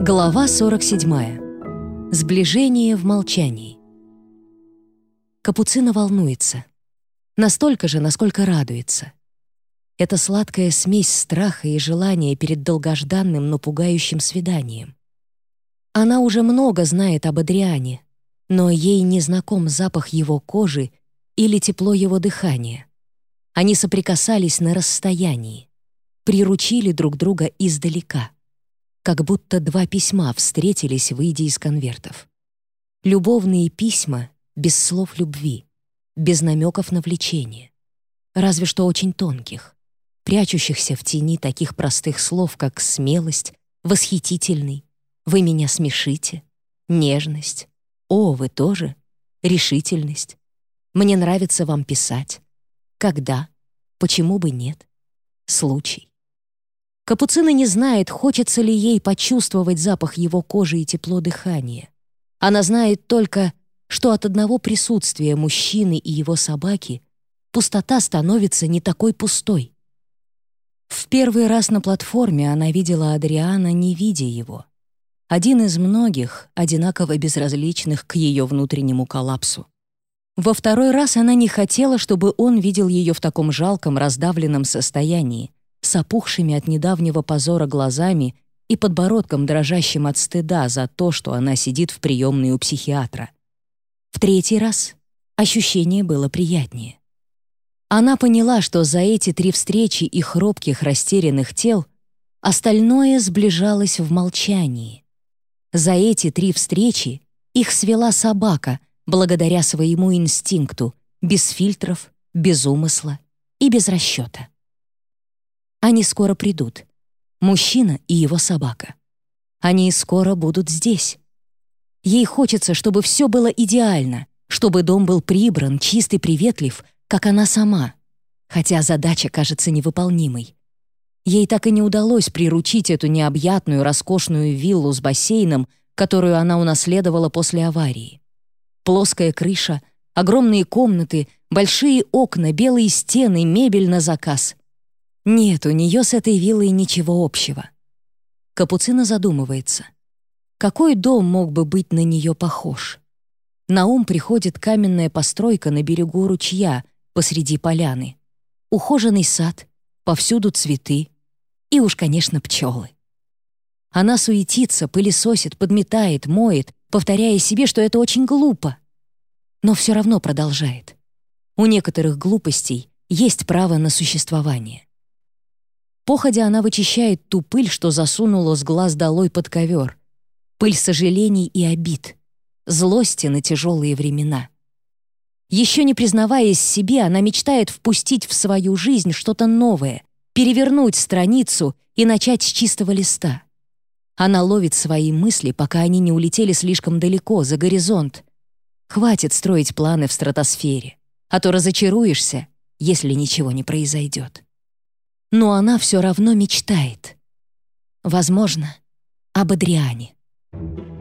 Глава 47. Сближение в молчании. Капуцина волнуется. Настолько же, насколько радуется. Это сладкая смесь страха и желания перед долгожданным, но пугающим свиданием. Она уже много знает об Адриане, но ей не знаком запах его кожи или тепло его дыхания. Они соприкасались на расстоянии, приручили друг друга издалека, как будто два письма встретились, выйдя из конвертов. Любовные письма без слов любви, без намеков на влечение, разве что очень тонких, прячущихся в тени таких простых слов, как смелость, восхитительный, вы меня смешите, нежность, о, вы тоже, решительность, мне нравится вам писать, когда? Почему бы нет? Случай. Капуцина не знает, хочется ли ей почувствовать запах его кожи и тепло дыхания. Она знает только, что от одного присутствия мужчины и его собаки пустота становится не такой пустой. В первый раз на платформе она видела Адриана, не видя его. Один из многих, одинаково безразличных к ее внутреннему коллапсу. Во второй раз она не хотела, чтобы он видел ее в таком жалком, раздавленном состоянии, с опухшими от недавнего позора глазами и подбородком, дрожащим от стыда за то, что она сидит в приемной у психиатра. В третий раз ощущение было приятнее. Она поняла, что за эти три встречи и хрупких, растерянных тел остальное сближалось в молчании. За эти три встречи их свела собака — благодаря своему инстинкту, без фильтров, без умысла и без расчета. Они скоро придут. Мужчина и его собака. Они скоро будут здесь. Ей хочется, чтобы все было идеально, чтобы дом был прибран, чистый, приветлив, как она сама, хотя задача кажется невыполнимой. Ей так и не удалось приручить эту необъятную, роскошную виллу с бассейном, которую она унаследовала после аварии. Плоская крыша, огромные комнаты, большие окна, белые стены, мебель на заказ. Нет, у нее с этой виллой ничего общего. Капуцина задумывается. Какой дом мог бы быть на нее похож? На ум приходит каменная постройка на берегу ручья посреди поляны. Ухоженный сад, повсюду цветы и уж, конечно, пчелы. Она суетится, пылесосит, подметает, моет, повторяя себе, что это очень глупо. Но все равно продолжает. У некоторых глупостей есть право на существование. Походя она вычищает ту пыль, что засунула с глаз долой под ковер. Пыль сожалений и обид. Злости на тяжелые времена. Еще не признаваясь себе, она мечтает впустить в свою жизнь что-то новое, перевернуть страницу и начать с чистого листа. Она ловит свои мысли, пока они не улетели слишком далеко, за горизонт. Хватит строить планы в стратосфере, а то разочаруешься, если ничего не произойдет. Но она все равно мечтает. Возможно, об Адриане. Thank.